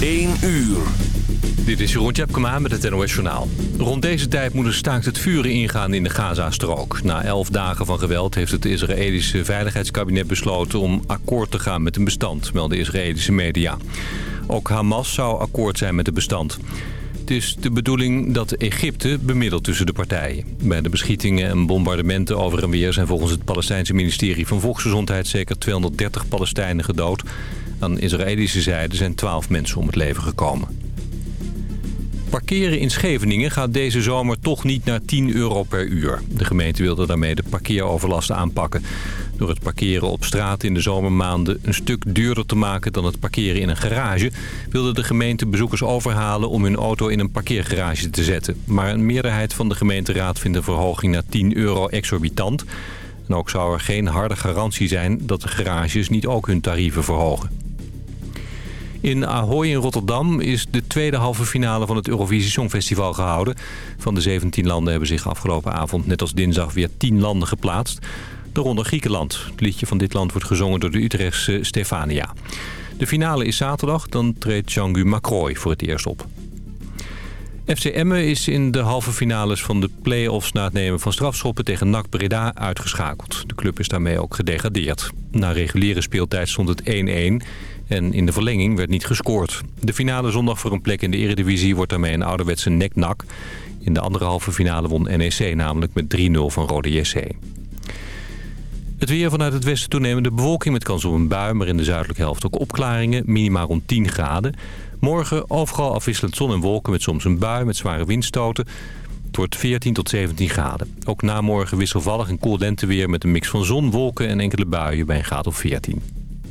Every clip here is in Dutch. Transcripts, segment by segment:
1 uur. Dit is Jeroen Tjepkema met het NOS Journaal. Rond deze tijd moet een staakt het vuren ingaan in de Gaza-strook. Na elf dagen van geweld heeft het Israëlische Veiligheidskabinet besloten... om akkoord te gaan met een bestand, melden Israëlische media. Ook Hamas zou akkoord zijn met het bestand. Het is de bedoeling dat Egypte bemiddelt tussen de partijen. Bij de beschietingen en bombardementen over en weer... zijn volgens het Palestijnse ministerie van Volksgezondheid... zeker 230 Palestijnen gedood... Aan de Israëlische zijde zijn 12 mensen om het leven gekomen. Parkeren in Scheveningen gaat deze zomer toch niet naar 10 euro per uur. De gemeente wilde daarmee de parkeeroverlast aanpakken. Door het parkeren op straat in de zomermaanden een stuk duurder te maken dan het parkeren in een garage... wilde de gemeente bezoekers overhalen om hun auto in een parkeergarage te zetten. Maar een meerderheid van de gemeenteraad vindt een verhoging naar 10 euro exorbitant. En ook zou er geen harde garantie zijn dat de garages niet ook hun tarieven verhogen. In Ahoy in Rotterdam is de tweede halve finale van het Eurovisie Songfestival gehouden. Van de 17 landen hebben zich afgelopen avond net als dinsdag weer 10 landen geplaatst. Daaronder Griekenland. Het liedje van dit land wordt gezongen door de Utrechtse Stefania. De finale is zaterdag, dan treedt Jean-Gu Macroy voor het eerst op. FC Emmen is in de halve finales van de play-offs na het nemen van strafschoppen tegen NAC Breda uitgeschakeld. De club is daarmee ook gedegradeerd. Na reguliere speeltijd stond het 1-1 en in de verlenging werd niet gescoord. De finale zondag voor een plek in de eredivisie wordt daarmee een ouderwetse nek-nak. In de andere halve finale won NEC namelijk met 3-0 van Rode JC. Het weer vanuit het westen toenemende bewolking met kans op een bui... maar in de zuidelijke helft ook opklaringen, minimaal rond 10 graden. Morgen overal afwisselend zon en wolken met soms een bui met zware windstoten. Het wordt 14 tot 17 graden. Ook na morgen wisselvallig en koel lenteweer met een mix van zon, wolken en enkele buien bij een graad of 14.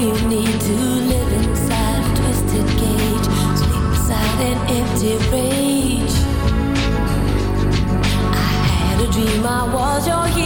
you need to live inside a twisted cage, sleep an empty rage. I had a dream I was your hero.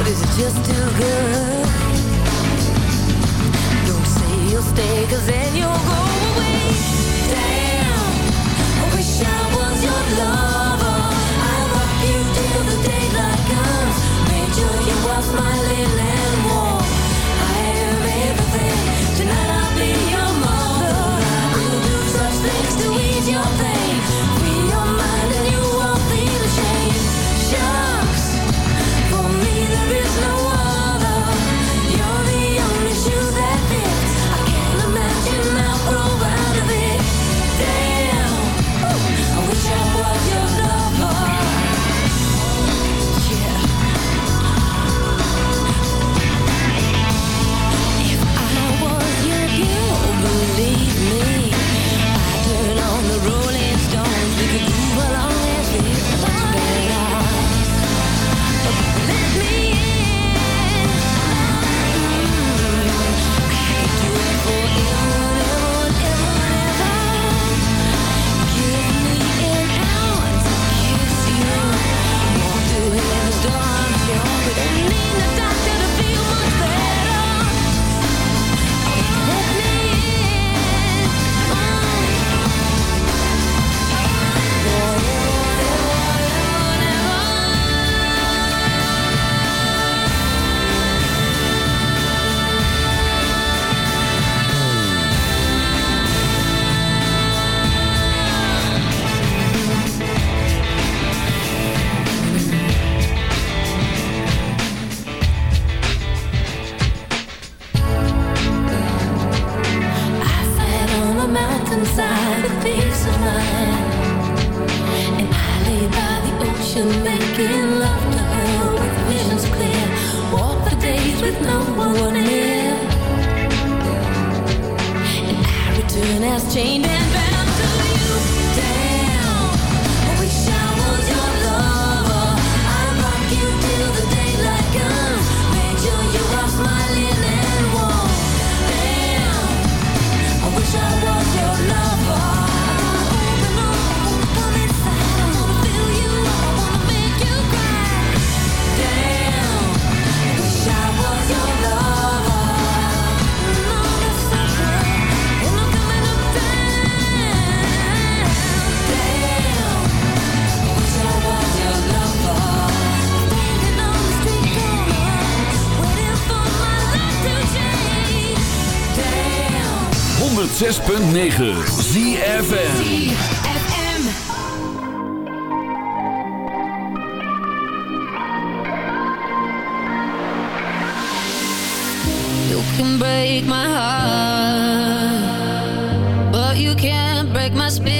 But is it just too good? Don't say you'll stay, cause then you'll go away. Damn, I wish I was your lover. I love you till the daylight comes. Make sure you was my and warm. I am everything. Tonight I'll be your mother. I'll do such things to ease your pain. 106.9 ZFN break my heart, but you can't break my spirit.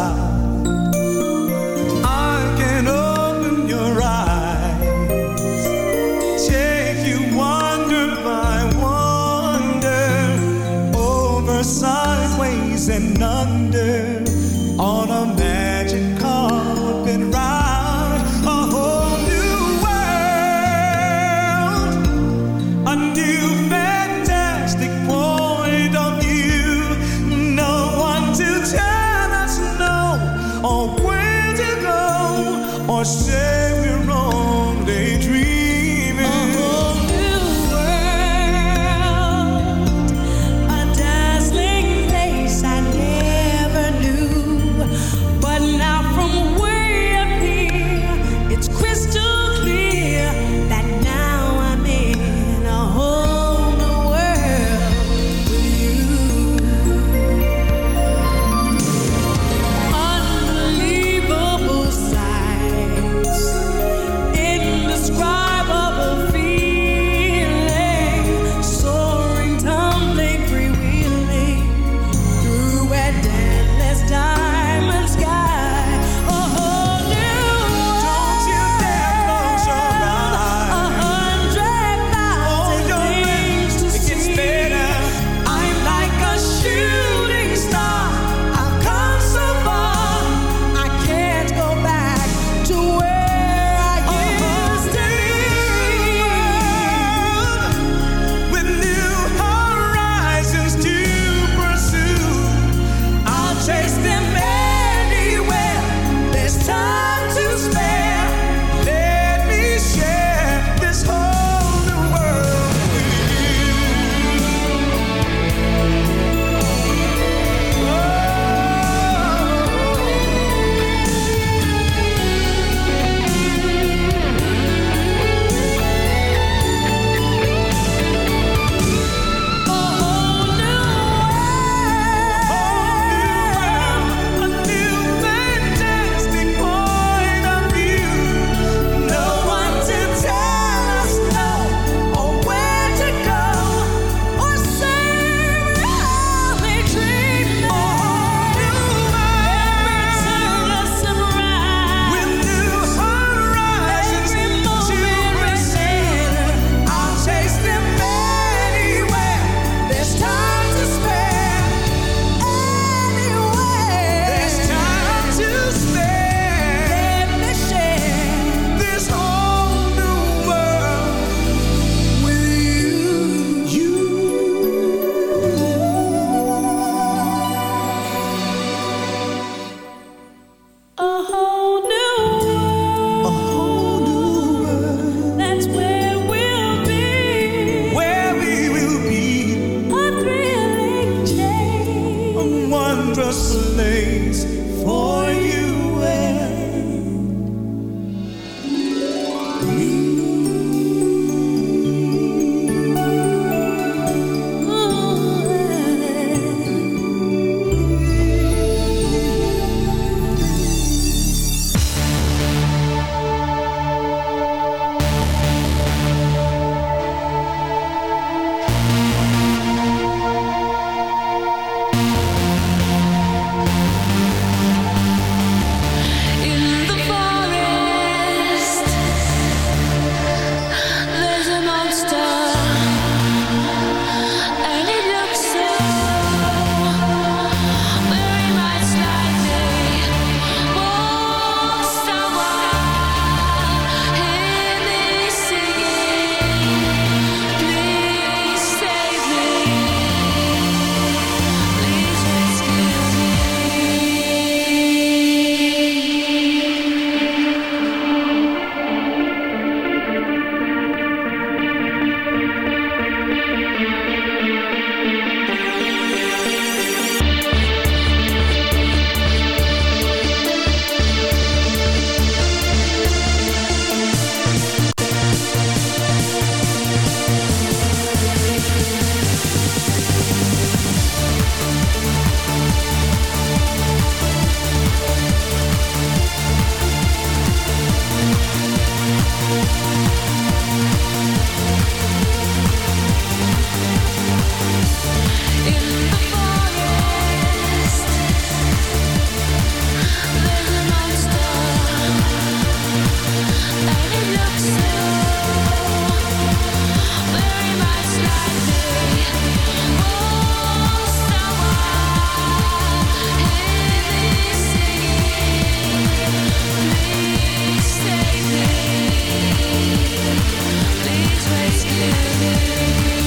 you.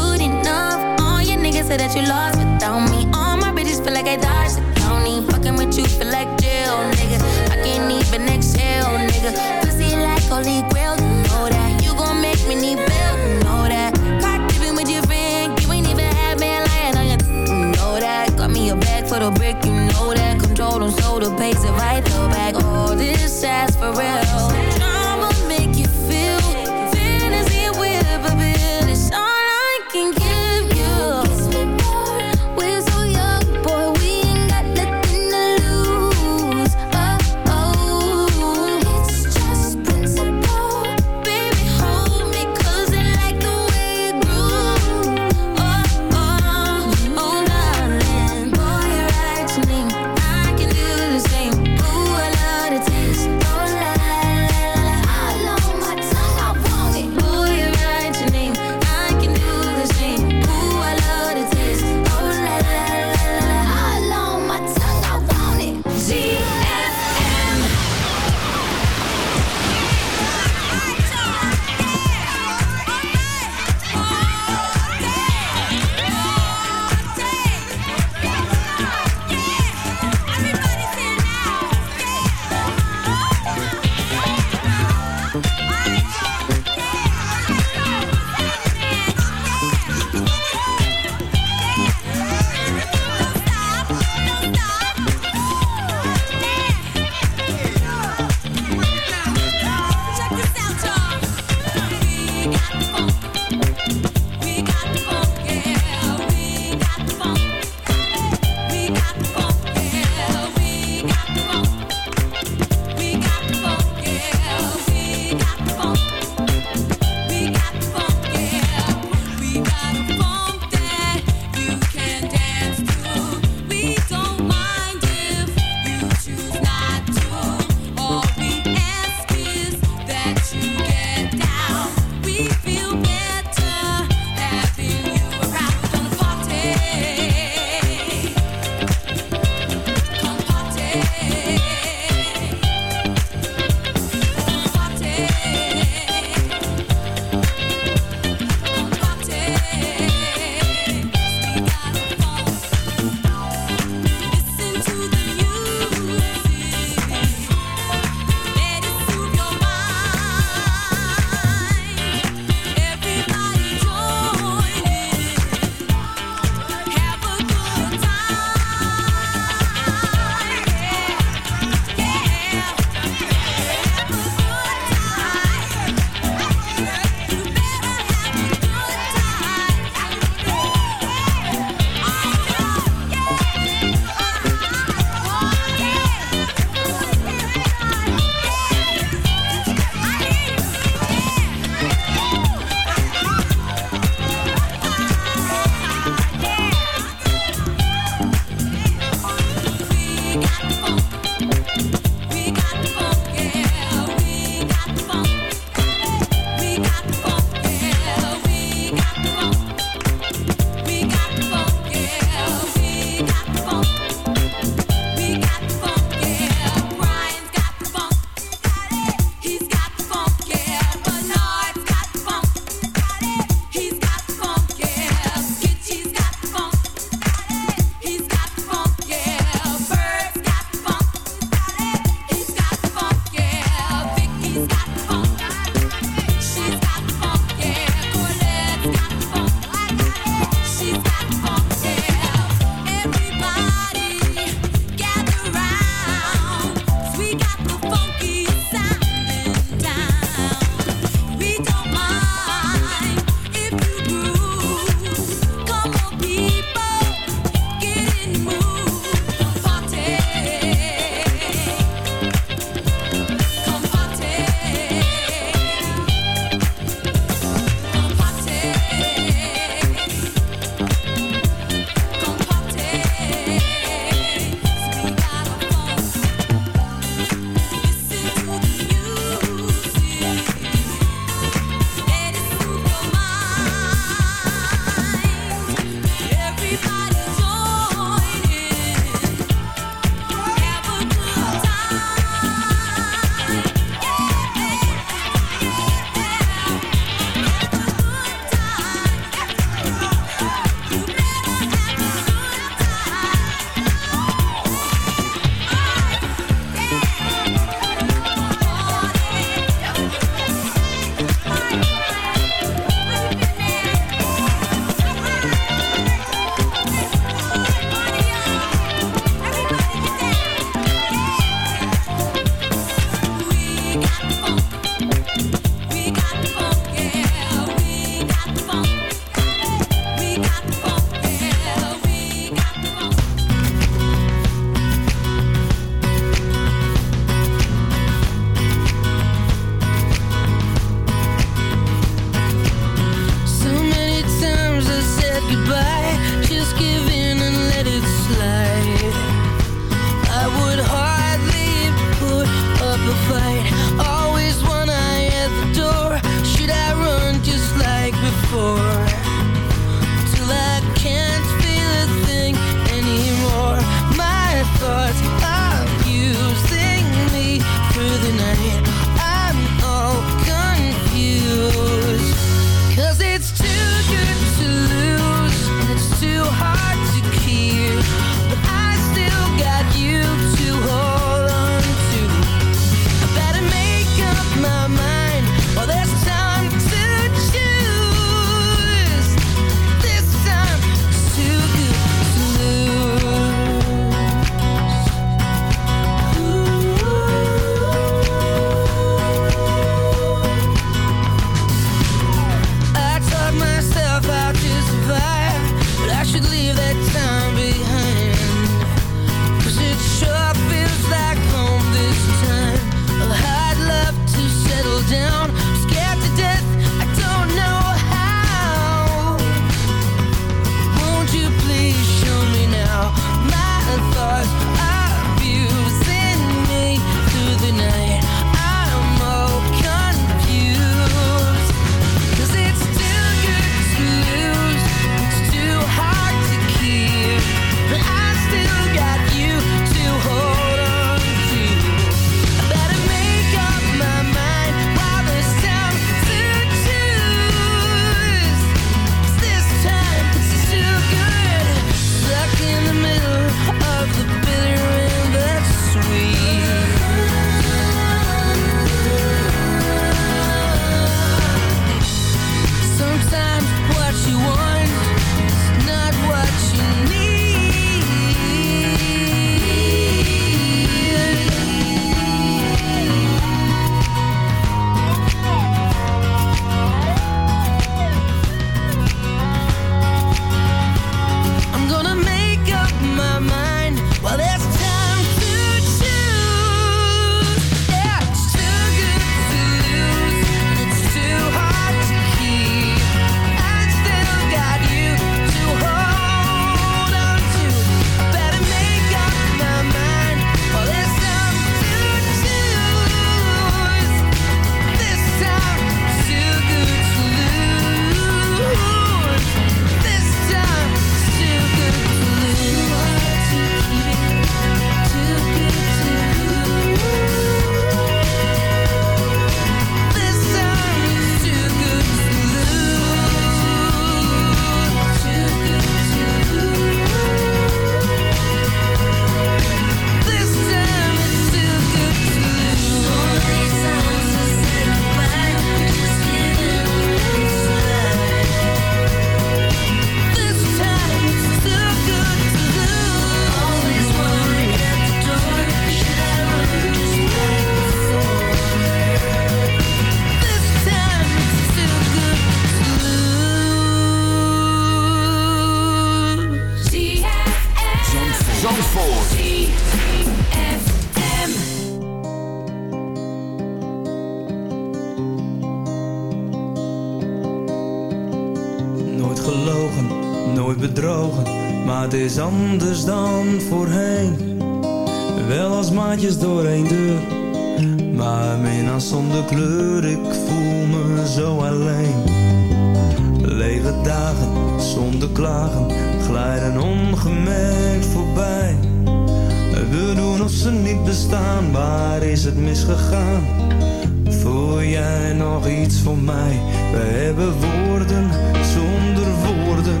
Iets van mij? We hebben woorden zonder woorden.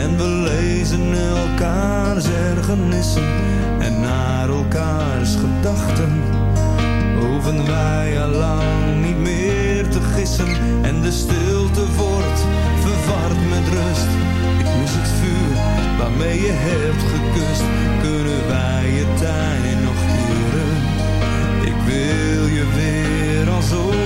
En we lezen elkaars ergernissen en naar elkaars gedachten. Hoeven wij al lang niet meer te gissen en de stilte wordt verward met rust. Ik mis het vuur waarmee je hebt gekust. Kunnen wij je tijd nog keren? Ik wil je weer als ooit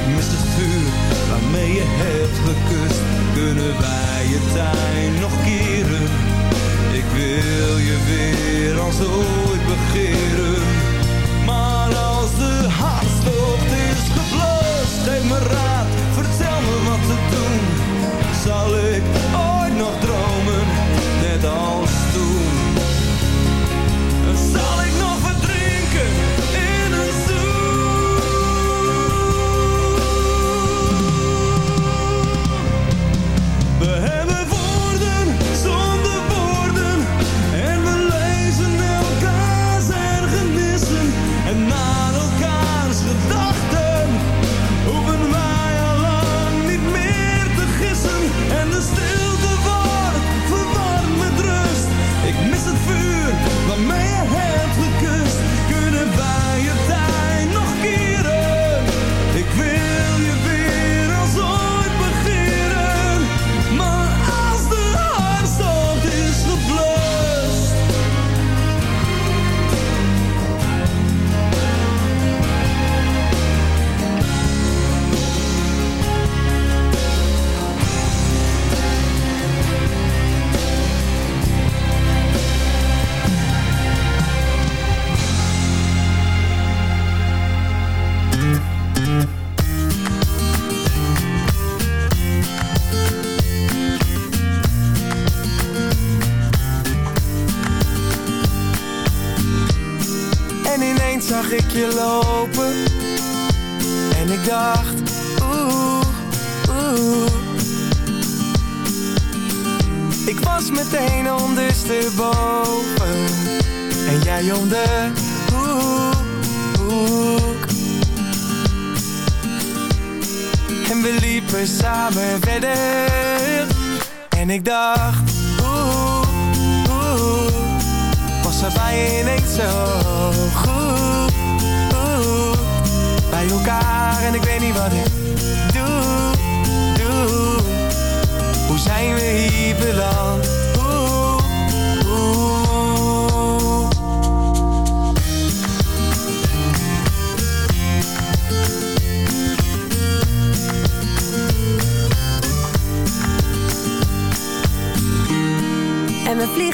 Ik mis het vuur waarmee je hebt gekust. Kunnen wij je tijd nog keren? Ik wil je weer als ooit begeren.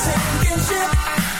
sinking ship.